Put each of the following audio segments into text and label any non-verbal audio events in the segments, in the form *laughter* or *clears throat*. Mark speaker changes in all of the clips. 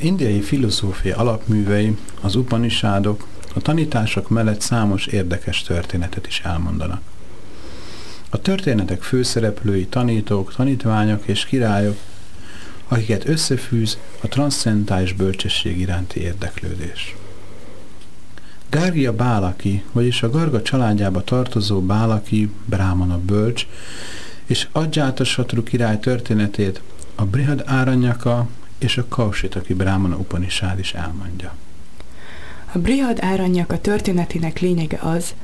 Speaker 1: Indiai filozófia alapművei, az upanisádok, a tanítások mellett számos érdekes történetet is elmondanak. A történetek főszereplői tanítók, tanítványok és királyok, akiket összefűz a transzcentális bölcsesség iránti érdeklődés. Gárgia Bálaki, vagyis a Garga családjába tartozó Bálaki, Brámana bölcs, és Adzsáta Satru király történetét a Brihad Áranyaka és a Kausitaki Brahmana Upanishad is elmondja.
Speaker 2: A Brihad Áranyaka történetének lényege az,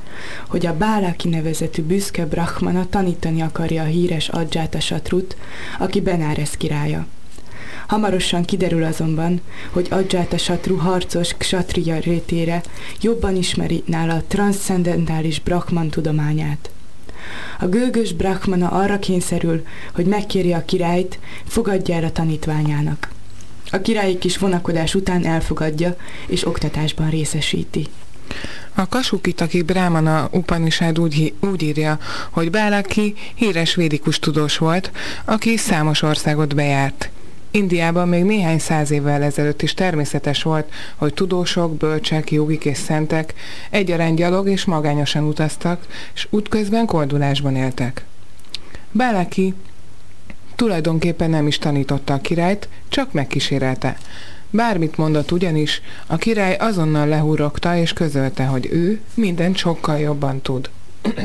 Speaker 2: hogy a Bálaki nevezetű büszke Brahmana tanítani akarja a híres Adzsáta Satrut, aki Benáres királya. Hamarosan kiderül azonban, hogy Adzsáta Satru harcos kshatriya rétére jobban ismeri nála a transzcendentális Brahman tudományát. A gőgös Brahmana arra kényszerül, hogy megkéri a királyt, fogadja el a tanítványának. A királyi kis vonakodás után elfogadja, és oktatásban részesíti.
Speaker 3: A Kasukitaki Brahmana Upanishad úgy, úgy írja, hogy Bálaki híres védikus tudós volt, aki számos országot bejárt. Indiában még néhány száz évvel ezelőtt is természetes volt, hogy tudósok, bölcsek, jogik és szentek egyaránt gyalog és magányosan utaztak, és útközben koldulásban éltek. Bálaki Tulajdonképpen nem is tanította a királyt, csak megkísérelte. Bármit mondott ugyanis, a király azonnal lehúrogta és közölte, hogy ő mindent sokkal jobban tud. *clears throat*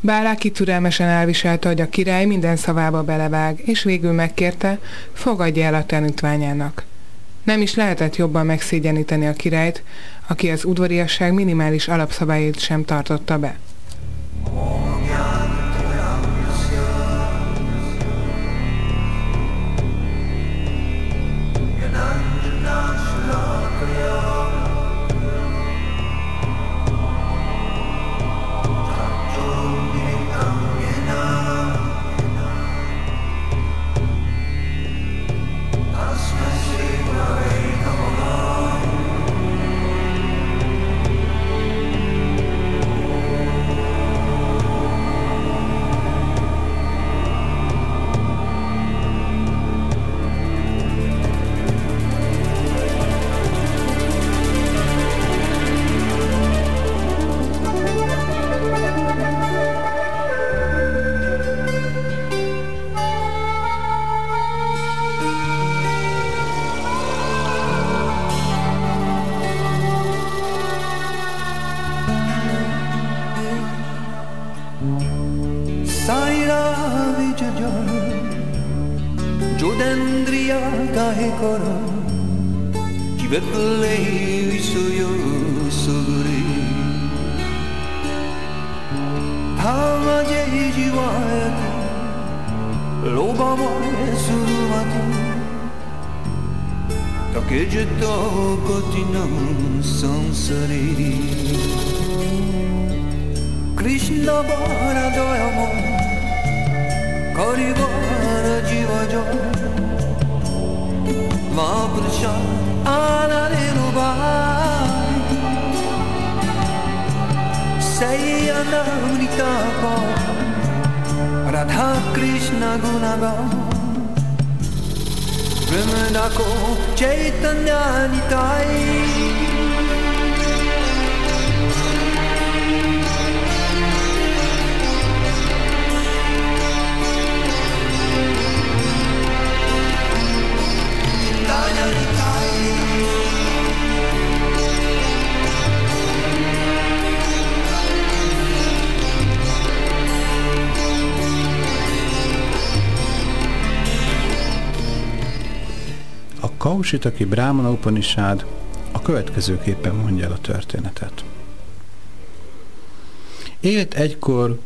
Speaker 3: Báláki türelmesen elviselte, hogy a király minden szavába belevág, és végül megkérte, fogadja el a tanítványának. Nem is lehetett jobban megszégyeníteni a királyt, aki az udvariasság minimális alapszabályait sem tartotta be.
Speaker 4: lei 嘘よぐりたまじいじわえてロバもえするわと竹じとこちのサンサリクリシナバラドヤモカリバラジワジョマープルシャン on a little boy Say anahunita Radha Krishna gunagon Vimana ko Chaitanya nitai
Speaker 1: Kausitaki Brahmana Upanishad a következőképpen mondja el a történetet. Élt egykor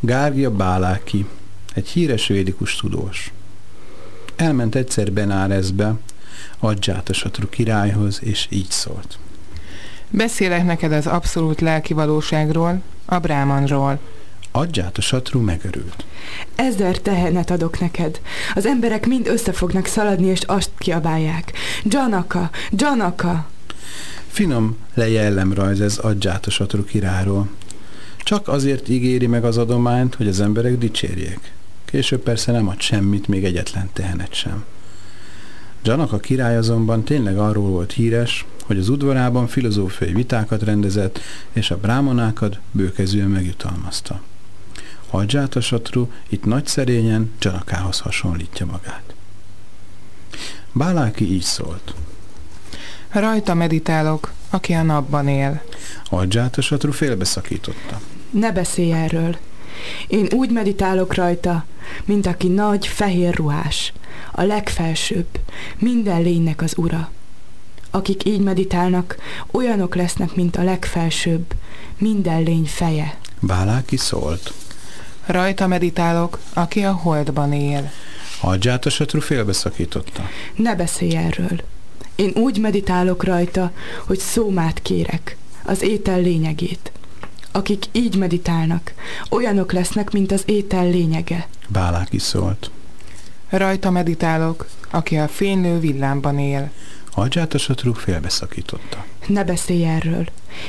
Speaker 1: Gárgya Báláki, egy híres védikus tudós. Elment egyszer Benárezbe, Adzsátasatru királyhoz, és így szólt.
Speaker 3: Beszélek neked az abszolút lelki valóságról, a brámanról,
Speaker 1: Adját a satru megörült.
Speaker 2: Ezer tehenet adok neked. Az emberek mind össze fognak szaladni, és azt kiabálják. Janaka, Janaka!
Speaker 1: Finom lejellemrajz ez adját a satru királyról. Csak azért ígéri meg az adományt, hogy az emberek dicsérjék. Később persze nem ad semmit, még egyetlen tehenet sem. Janaka király azonban tényleg arról volt híres, hogy az udvarában filozófiai vitákat rendezett, és a brámonákat bőkezűen megjutalmazta. Hadzsáta Satru itt nagy szerényen Janakához hasonlítja magát. Báláki így szólt.
Speaker 3: Rajta meditálok, aki a napban él.
Speaker 1: Hadzsáta Satru félbeszakította.
Speaker 2: Ne beszélj erről. Én úgy meditálok rajta, mint aki nagy, fehér ruhás, a legfelsőbb, minden lénynek az ura. Akik így meditálnak, olyanok lesznek, mint a legfelsőbb, minden lény feje.
Speaker 1: Báláki szólt.
Speaker 3: Rajta meditálok, aki a holdban él.
Speaker 1: Hagyját a satru félbeszakította.
Speaker 2: Ne beszélj erről. Én úgy meditálok rajta, hogy szómát kérek, az étel lényegét. Akik így meditálnak, olyanok lesznek, mint az étel lényege.
Speaker 1: Báláki szólt.
Speaker 3: Rajta meditálok, aki a fénylő villámban él.
Speaker 1: Hagyját a satru félbeszakította.
Speaker 2: Ne beszélj erről.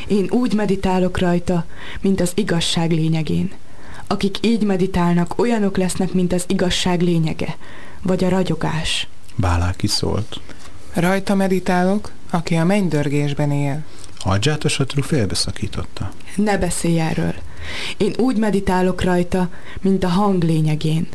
Speaker 2: Én úgy meditálok rajta, mint az igazság lényegén. Akik így meditálnak, olyanok lesznek, mint az igazság lényege, vagy a ragyogás.
Speaker 1: Báláki szólt.
Speaker 3: Rajta meditálok, aki a mennydörgésben él.
Speaker 1: Hagyját a satru félbeszakította.
Speaker 2: Ne beszélj erről. Én úgy meditálok rajta, mint a hang lényegén.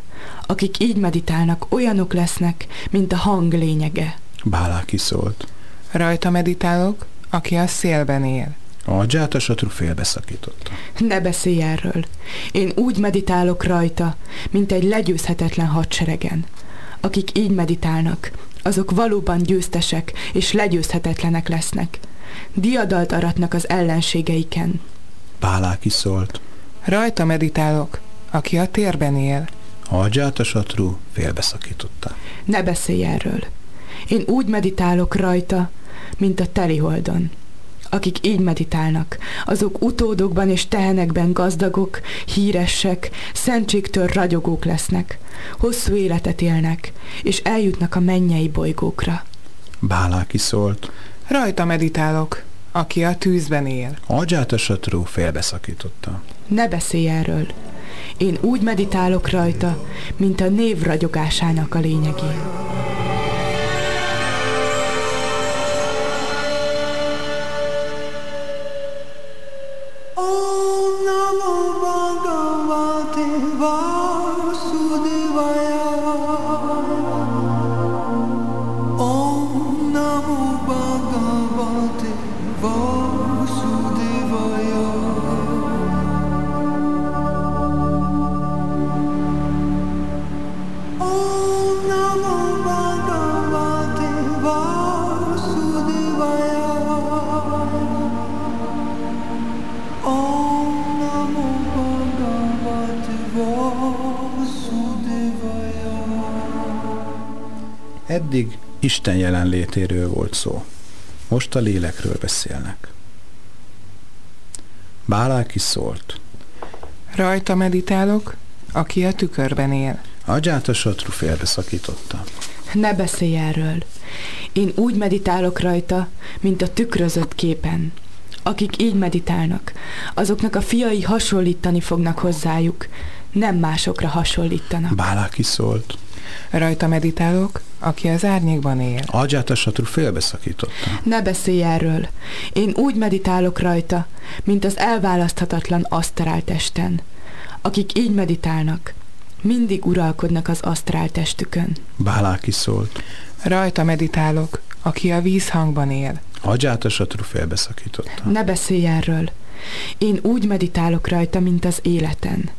Speaker 2: Akik így meditálnak, olyanok lesznek, mint a hang lényege.
Speaker 1: Báláki szólt.
Speaker 3: Rajta meditálok, aki a szélben él.
Speaker 1: A a satru félbeszakította.
Speaker 2: Ne beszélj erről. Én úgy meditálok rajta, mint egy legyőzhetetlen hadseregen. Akik így meditálnak, azok valóban győztesek és legyőzhetetlenek lesznek. Diadalt aratnak az ellenségeiken.
Speaker 1: Báláki szólt.
Speaker 3: Rajta meditálok, aki a térben él.
Speaker 1: a satru félbeszakította.
Speaker 2: Ne beszélj erről. Én úgy meditálok rajta, mint a teliholdon akik így meditálnak, azok utódokban és tehenekben gazdagok, híresek, szentségtől ragyogók lesznek, hosszú életet élnek, és eljutnak a mennyei bolygókra.
Speaker 1: Báláki szólt.
Speaker 3: Rajta meditálok, aki a tűzben él.
Speaker 1: Agyát a satró félbeszakította.
Speaker 2: Ne beszélj erről. Én úgy meditálok rajta, mint a név ragyogásának a lényegén.
Speaker 1: Isten jelenlétéről volt szó. Most a lélekről beszélnek. Bálák is szólt.
Speaker 3: Rajta meditálok, aki a tükörben él.
Speaker 1: Agyát a satru félbeszakította.
Speaker 2: Ne beszélj erről. Én úgy meditálok rajta, mint a tükrözött képen. Akik így meditálnak, azoknak a fiai hasonlítani fognak hozzájuk, nem másokra hasonlítanak.
Speaker 1: Báláki szólt.
Speaker 3: Rajta meditálok, aki az árnyékban él.
Speaker 1: Agyát a satru félbeszakította.
Speaker 2: Ne beszélj erről. Én úgy meditálok rajta, mint az elválaszthatatlan asztráltesten. Akik így meditálnak, mindig uralkodnak az asztráltestükön.
Speaker 1: Báláki szólt.
Speaker 3: Rajta meditálok, aki a vízhangban él.
Speaker 1: Agyát a satru félbeszakította.
Speaker 2: Ne beszélj erről. Én úgy meditálok rajta, mint az életen.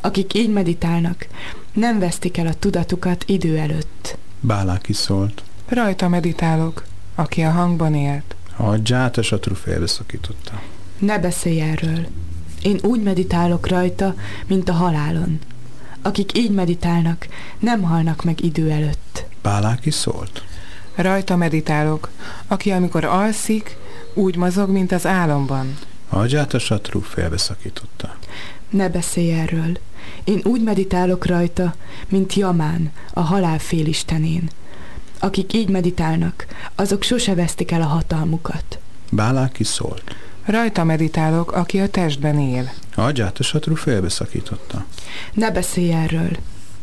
Speaker 2: Akik így meditálnak, nem vesztik el a tudatukat idő előtt.
Speaker 1: Báláki szólt.
Speaker 3: Rajta meditálok, aki a hangban élt.
Speaker 1: Agyát a satru félbeszakította.
Speaker 2: Ne beszélj erről. Én úgy meditálok rajta, mint a halálon. Akik így meditálnak, nem halnak meg idő előtt.
Speaker 1: Báláki szólt.
Speaker 3: Rajta meditálok, aki amikor alszik, úgy mozog, mint az álomban.
Speaker 1: Agyát a satru félbeszakította.
Speaker 2: Ne beszélj erről. Én úgy meditálok rajta, mint Jamán, a halál félistenén. Akik így meditálnak, azok sose vesztik el a hatalmukat.
Speaker 1: Báláki szólt.
Speaker 3: Rajta meditálok, aki a testben él.
Speaker 1: A satru félbeszakította.
Speaker 2: Ne beszélj erről.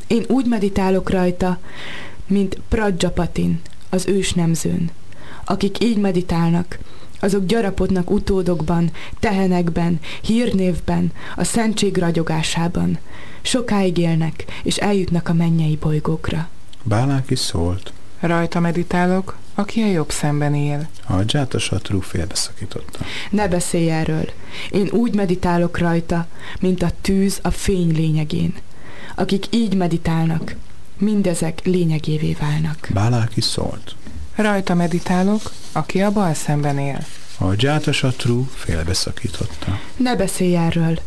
Speaker 2: Én úgy meditálok rajta, mint Prajjapatin, az ős nemzőn. Akik így meditálnak, azok gyarapodnak utódokban, tehenekben, hírnévben, a szentség ragyogásában. Sokáig élnek, és eljutnak a mennyei bolygókra.
Speaker 1: Báláki szólt.
Speaker 3: Rajta meditálok, aki a jobb szemben él.
Speaker 1: A satru félbeszakította.
Speaker 2: Ne beszélj erről. Én úgy meditálok rajta, mint a tűz a fény lényegén. Akik így meditálnak, mindezek lényegévé válnak.
Speaker 1: Báláki szólt.
Speaker 3: Rajta meditálok, aki a bal szemben él.
Speaker 1: A satru félbeszakította.
Speaker 2: Ne beszélj erről.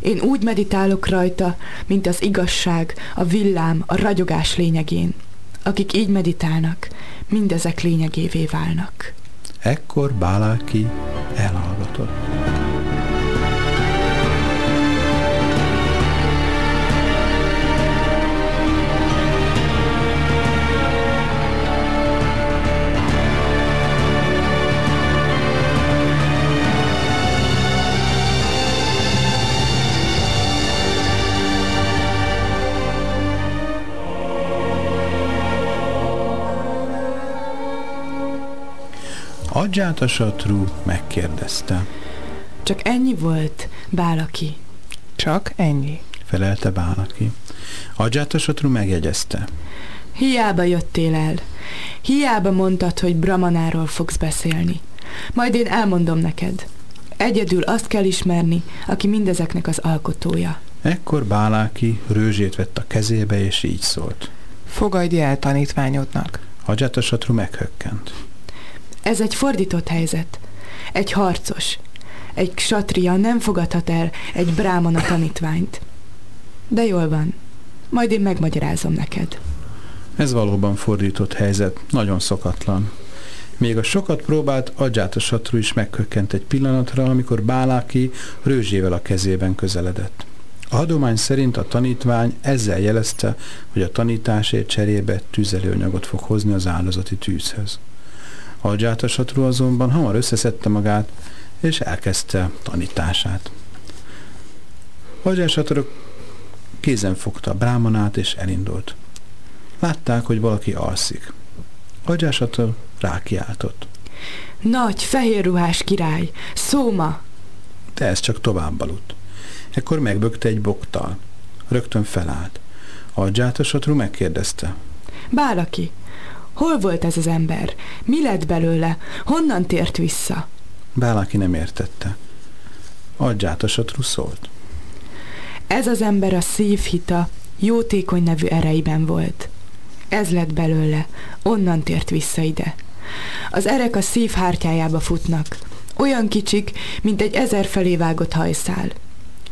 Speaker 2: Én úgy meditálok rajta, mint az igazság, a villám, a ragyogás lényegén. Akik így meditálnak, mindezek lényegévé válnak.
Speaker 1: Ekkor Báláki elhallgatott. Agyát a satru megkérdezte.
Speaker 2: Csak ennyi volt, Bálaki.
Speaker 3: Csak ennyi.
Speaker 1: Felelte Bálaki. Agyát a satru megjegyezte.
Speaker 2: Hiába jöttél el. Hiába mondtad, hogy Brahmanáról fogsz beszélni. Majd én elmondom neked. Egyedül azt kell ismerni, aki mindezeknek az alkotója.
Speaker 1: Ekkor Báláki rőzsét vett a kezébe, és így szólt.
Speaker 3: Fogadj el tanítványodnak.
Speaker 1: Agyát a satru meghökkent.
Speaker 2: Ez egy fordított helyzet. Egy harcos. Egy ksatria nem fogadhat el egy brámana tanítványt. De jól van. Majd én megmagyarázom neked.
Speaker 1: Ez valóban fordított helyzet, nagyon szokatlan. Még a sokat próbált agyát a satru is meghökkent egy pillanatra, amikor Báláki rőzsével a kezében közeledett. A hadomány szerint a tanítvány ezzel jelezte, hogy a tanításért cserébe tüzelőanyagot fog hozni az áldozati tűzhöz. Agyát a satru azonban hamar összeszedte magát, és elkezdte tanítását. Satru kézen fogta a brámanát, és elindult. Látták, hogy valaki alszik. Agyásatól rákiáltott.
Speaker 2: Nagy, fehér ruhás király, szóma!
Speaker 1: De ez csak tovább aludt. Ekkor megbökte egy boktal. Rögtön felállt. Agyátosatru megkérdezte.
Speaker 2: Bálaki, hol volt ez az ember? Mi lett belőle? Honnan tért vissza?
Speaker 1: Bálaki nem értette. Agyátosatru szólt.
Speaker 2: Ez az ember a szívhita, jótékony nevű ereiben volt. Ez lett belőle, onnan tért vissza ide. Az erek a szív hártyájába futnak, olyan kicsik, mint egy ezer felé vágott hajszál.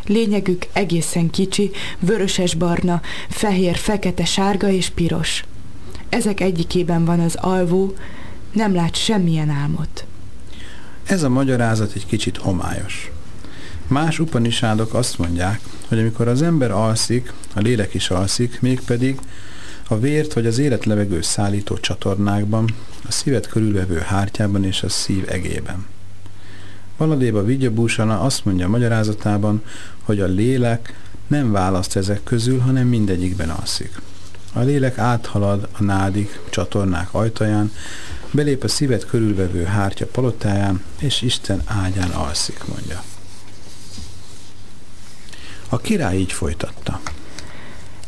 Speaker 2: Lényegük egészen kicsi, vöröses-barna, fehér, fekete, sárga és piros. Ezek egyikében van az alvó, nem lát semmilyen álmot.
Speaker 1: Ez a magyarázat egy kicsit homályos. Más upanisádok azt mondják, hogy amikor az ember alszik, a lélek is alszik, mégpedig a vért vagy az életlevegő szállító csatornákban, a szívet körülvevő hártyában és a szív egében. Valadéba Vigyabúsana azt mondja a magyarázatában, hogy a lélek nem választ ezek közül, hanem mindegyikben alszik. A lélek áthalad a nádik csatornák ajtaján, belép a szívet körülvevő hártya palotáján, és Isten ágyán alszik, mondja. A király így folytatta.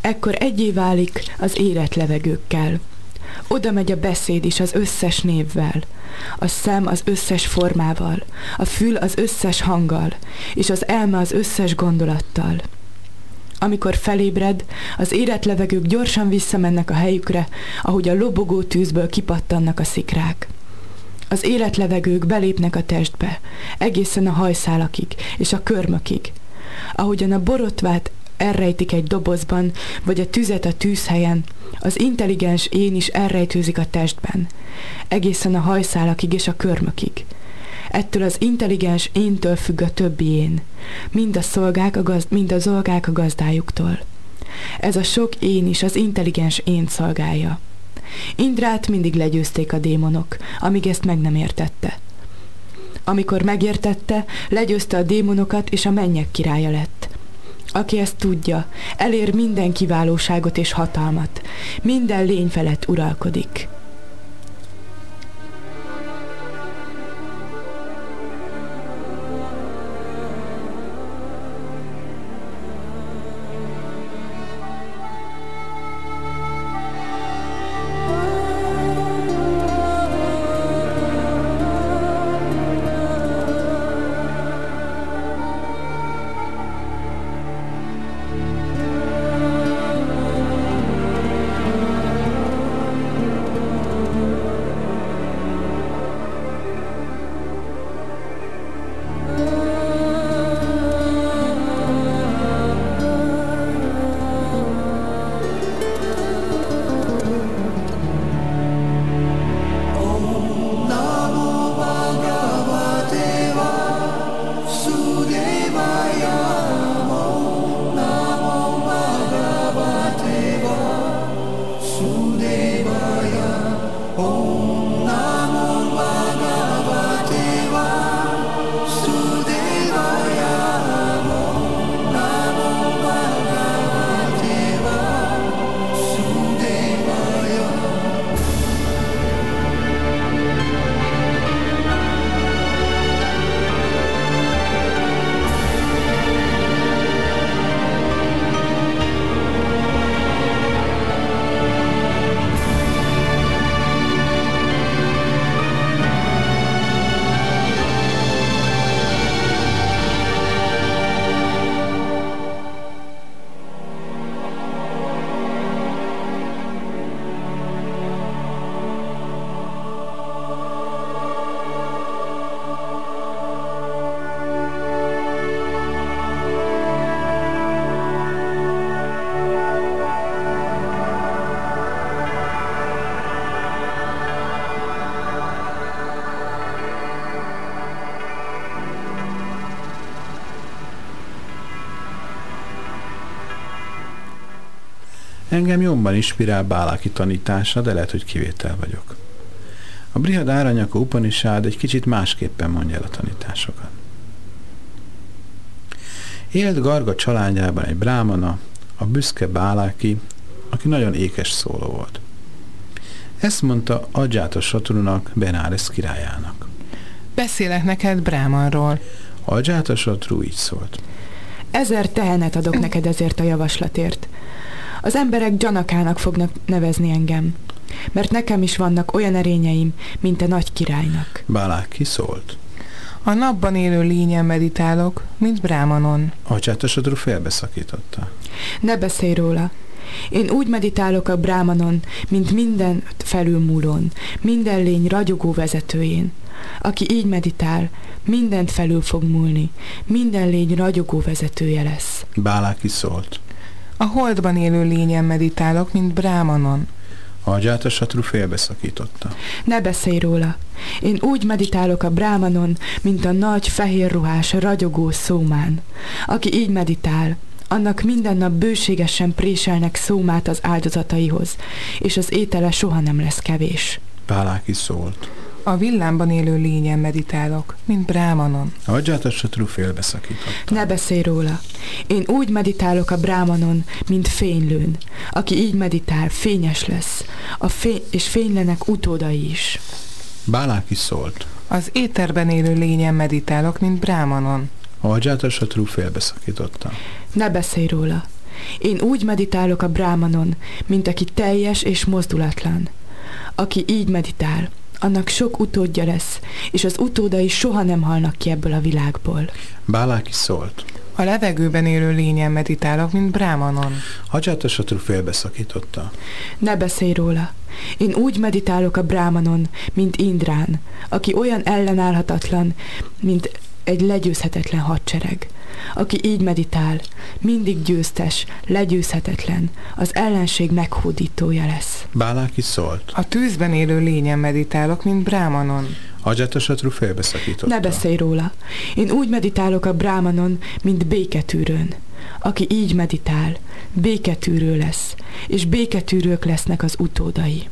Speaker 2: Ekkor egyé válik az életlevegőkkel. Oda megy a beszéd is az összes névvel, a szem az összes formával, a fül az összes hanggal, és az elme az összes gondolattal. Amikor felébred, az életlevegők gyorsan visszamennek a helyükre, ahogy a lobogó tűzből kipattannak a szikrák. Az életlevegők belépnek a testbe, egészen a hajszálakig és a körmökig. Ahogyan a borotvát elrejtik egy dobozban, vagy a tüzet a tűzhelyen, az intelligens én is elrejtőzik a testben, egészen a hajszálakig és a körmökig. Ettől az intelligens éntől függ a többi én, mind a szolgák a, gazd, mind a zolgák a gazdájuktól. Ez a sok én is az intelligens én szolgálja. Indrát mindig legyőzték a démonok, amíg ezt meg nem értette. Amikor megértette, legyőzte a démonokat, és a mennyek királya lett. Aki ezt tudja, elér minden kiválóságot és hatalmat, minden lény felett uralkodik.
Speaker 1: Engem jobban inspirál Báláki tanítása, de lehet, hogy kivétel vagyok. A Brihad Áranyaka Upanishad egy kicsit másképpen mondja el a tanításokat. Élt Garga családjában egy brámana, a büszke Báláki, aki nagyon ékes szóló volt. Ezt mondta Adzsáta Satrunak, Benáres királyának.
Speaker 3: Beszélek neked Brámanról.
Speaker 1: Adzsáta Satru így szólt.
Speaker 2: Ezer tehenet adok neked ezért a javaslatért. Az emberek gyanakának fognak nevezni engem, mert nekem is vannak olyan erényeim, mint a nagy királynak.
Speaker 1: Bálák kiszólt.
Speaker 3: A napban élő lényen meditálok, mint Brámanon.
Speaker 1: Acsátosodról félbeszakította.
Speaker 2: Ne beszélj róla. Én úgy meditálok a Brámanon, mint minden felülmúlón, minden lény ragyogó vezetőjén. Aki így meditál, mindent felül fog múlni, minden lény ragyogó vezetője lesz.
Speaker 1: Báláki szólt.
Speaker 3: A holdban élő lényen meditálok, mint Brámanon.
Speaker 1: Agyát a satru félbeszakította.
Speaker 2: Ne beszélj róla. Én úgy meditálok a brámanon, mint a nagy fehér ruhás, ragyogó szómán. Aki így meditál, annak minden nap bőségesen préselnek szómát az áldozataihoz, és az étele soha nem lesz kevés.
Speaker 1: Báláki szólt.
Speaker 3: A villámban élő lényen meditálok, mint brámanon.
Speaker 1: Agyát a satru félbeszakított.
Speaker 2: Ne beszélj róla. Én úgy meditálok a brámanon, mint fénylőn. Aki így meditál, fényes lesz, a fény és fénylenek utódai is.
Speaker 1: Báláki szólt.
Speaker 3: Az éterben élő lényen meditálok, mint brámanon.
Speaker 1: Agyát a satru félbeszakította.
Speaker 2: Ne beszélj róla. Én úgy meditálok a brámanon, mint aki teljes és mozdulatlan. Aki így meditál, annak sok utódja lesz, és az utódai soha nem halnak ki ebből a világból.
Speaker 1: Báláki szólt.
Speaker 3: A levegőben élő lényen meditálok, mint brámanon.
Speaker 1: Satru félbeszakította.
Speaker 2: Ne beszélj róla. Én úgy meditálok a brámanon, mint Indrán, aki olyan ellenállhatatlan, mint egy legyőzhetetlen hadsereg. Aki így meditál, mindig győztes, legyőzhetetlen, az ellenség meghódítója lesz.
Speaker 1: Báláki szólt.
Speaker 3: A tűzben élő lényen meditálok, mint brámanon.
Speaker 1: Agyát a satru félbeszakította.
Speaker 2: Ne beszélj róla. Én úgy meditálok a brámanon, mint béketűrőn. Aki így meditál, béketűrő lesz, és béketűrők lesznek az utódai.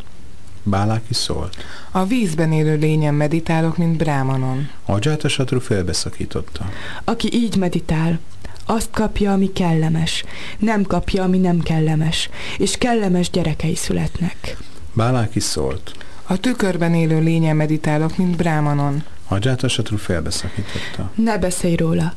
Speaker 1: Báláki szólt.
Speaker 3: A vízben élő lényen meditálok, mint brámanon.
Speaker 1: Agyát a satru félbeszakította.
Speaker 2: Aki így meditál, azt kapja, ami kellemes, nem kapja, ami nem kellemes, és kellemes gyerekei születnek.
Speaker 1: Báláki szólt.
Speaker 3: A tükörben élő lényen meditálok, mint brámanon.
Speaker 1: A satru félbeszakította.
Speaker 2: Ne beszélj róla.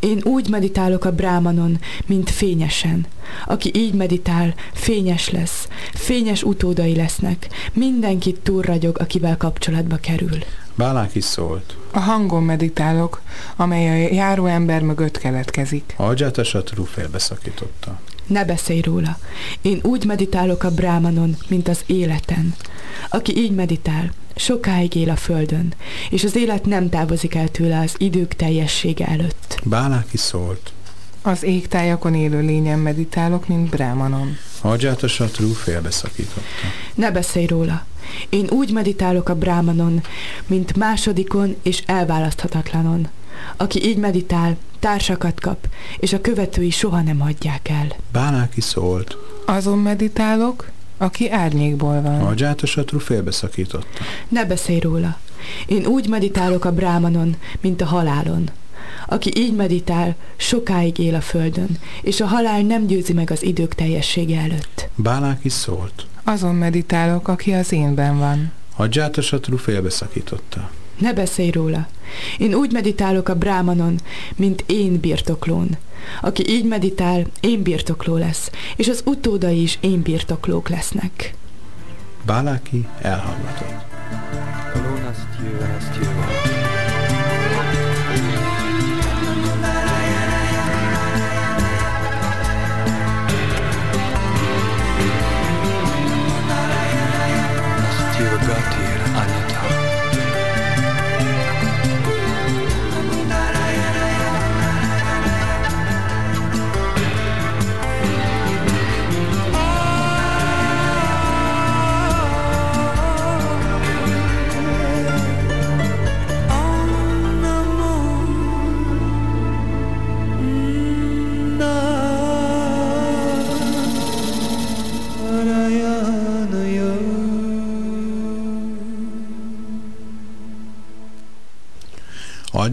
Speaker 2: Én úgy meditálok a brámanon, mint fényesen. Aki így meditál, fényes lesz. Fényes utódai lesznek. Mindenkit túlragyog, akivel kapcsolatba kerül.
Speaker 1: Báláki szólt.
Speaker 3: A hangon meditálok, amely a járó ember mögött keletkezik.
Speaker 1: A satru félbeszakította.
Speaker 2: Ne beszélj róla. Én úgy meditálok a brámanon, mint az életen. Aki így meditál, sokáig él a földön, és az élet nem távozik el tőle az idők teljessége előtt.
Speaker 1: Báláki szólt.
Speaker 3: Az égtájakon élő lényen meditálok, mint brámanon.
Speaker 1: Agyát a satru félbeszakította.
Speaker 2: Ne beszélj róla. Én úgy meditálok a brámanon, mint másodikon és elválaszthatatlanon. Aki így meditál, társakat kap, és a követői soha nem hagyják el.
Speaker 1: Báláki szólt.
Speaker 3: Azon meditálok, aki árnyékból van.
Speaker 1: A satru félbeszakította.
Speaker 2: Ne beszélj róla. Én úgy meditálok a brámanon, mint a halálon. Aki így meditál, sokáig él a földön, és a halál nem győzi meg az idők teljessége előtt.
Speaker 1: Báláki szólt.
Speaker 3: Azon meditálok, aki az énben van.
Speaker 1: A satru félbeszakította.
Speaker 2: Ne beszélj róla. Én úgy meditálok a brámanon, mint én birtoklón. Aki így meditál, én birtokló lesz, és az utódai is én birtoklók lesznek.
Speaker 1: Báláki elhallgatott.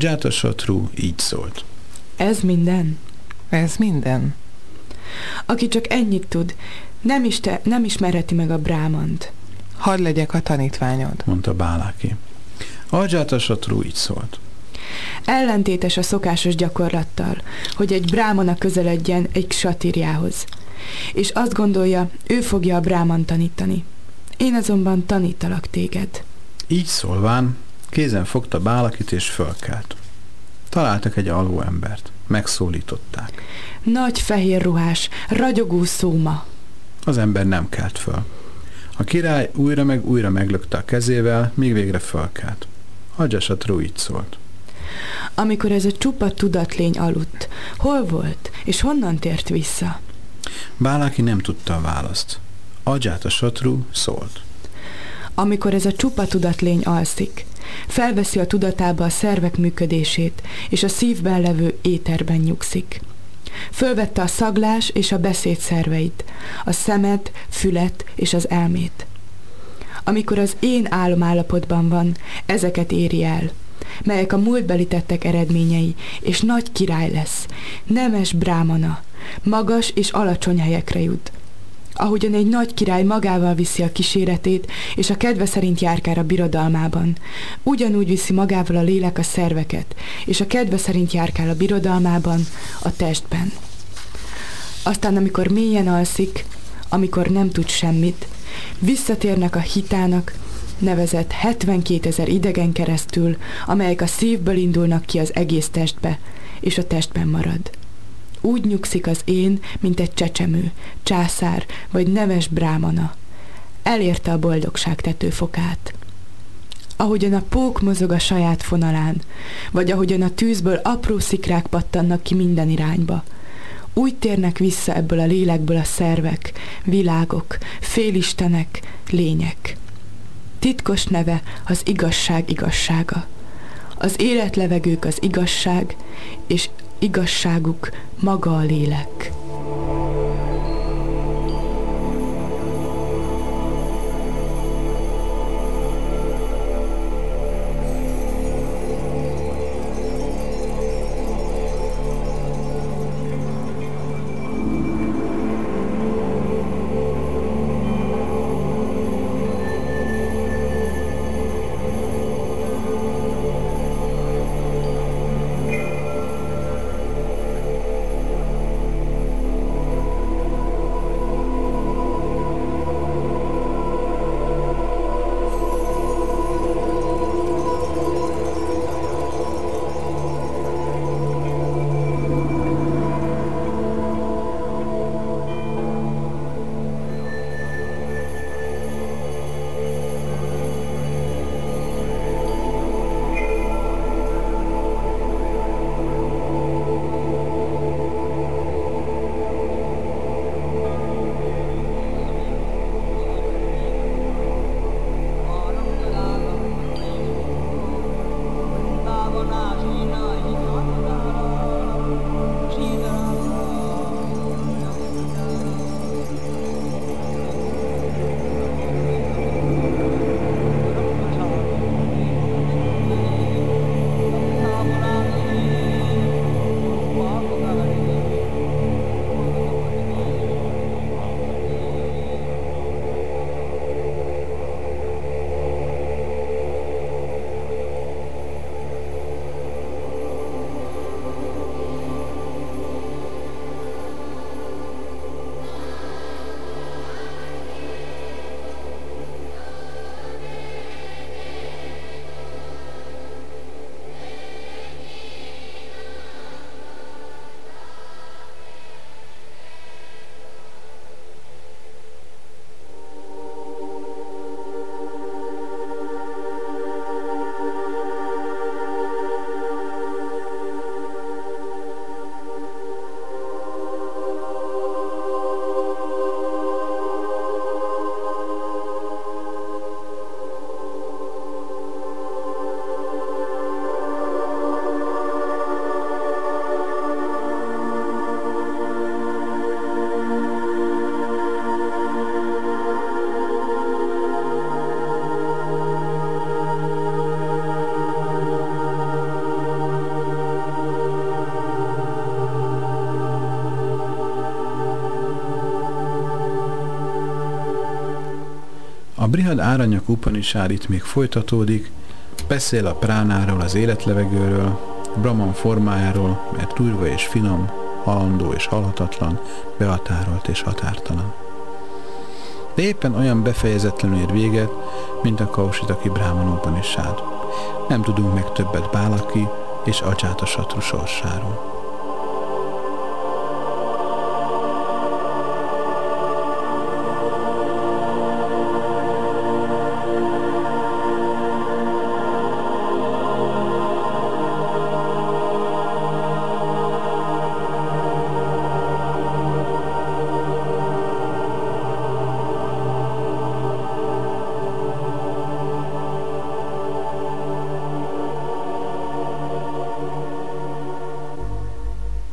Speaker 1: Agyát a satru így szólt.
Speaker 2: Ez minden.
Speaker 3: Ez minden.
Speaker 2: Aki csak ennyit tud, nem, iste, nem ismerheti meg a brámant.
Speaker 3: Hadd legyek a tanítványod.
Speaker 1: mondta Báláki. A satru így szólt.
Speaker 2: Ellentétes a szokásos gyakorlattal, hogy egy brámana közeledjen egy satirjához. És azt gondolja, ő fogja a bráman tanítani. Én azonban tanítalak téged.
Speaker 1: Így szólván, kézen fogta Bálakit és fölkelt. Találtak egy alvó embert. Megszólították.
Speaker 2: Nagy fehér ruhás, ragyogó szóma.
Speaker 1: Az ember nem kelt föl. A király újra meg újra meglökte a kezével, míg végre fölkelt. Agyasatru így szólt.
Speaker 2: Amikor ez a csupa tudatlény aludt, hol volt, és honnan tért vissza?
Speaker 1: Báláki nem tudta a választ. Agyát a satru szólt.
Speaker 2: Amikor ez a csupa tudatlény alszik, felveszi a tudatába a szervek működését, és a szívben levő éterben nyugszik. Fölvette a szaglás és a beszéd szerveit, a szemet, fület és az elmét. Amikor az én álomállapotban van, ezeket éri el, melyek a múltbeli tettek eredményei, és nagy király lesz, nemes brámana, magas és alacsony helyekre jut. Ahogyan egy nagy király magával viszi a kíséretét, és a kedve szerint járkál a birodalmában, ugyanúgy viszi magával a lélek a szerveket, és a kedve szerint járkál a birodalmában, a testben. Aztán, amikor mélyen alszik, amikor nem tud semmit, visszatérnek a hitának, nevezett 72 ezer idegen keresztül, amelyek a szívből indulnak ki az egész testbe, és a testben marad. Úgy nyugszik az én, mint egy csecsemő, császár vagy neves brámana. Elérte a boldogság tetőfokát. Ahogyan a pók mozog a saját fonalán, vagy ahogyan a tűzből apró szikrák pattannak ki minden irányba, úgy térnek vissza ebből a lélekből a szervek, világok, félistenek, lények. Titkos neve az igazság igazsága. Az életlevegők az igazság, és igazságuk maga a lélek.
Speaker 1: A Brihad Áranyak Upanishad itt még folytatódik, beszél a pránáról, az életlevegőről, Brahman formájáról, mert durva és finom, halandó és halhatatlan, behatárolt és határtalan. De éppen olyan befejezetlenül ér véget, mint a Kausitaki Brahman Upanishad. Nem tudunk meg többet Bálaki és a sorsáról.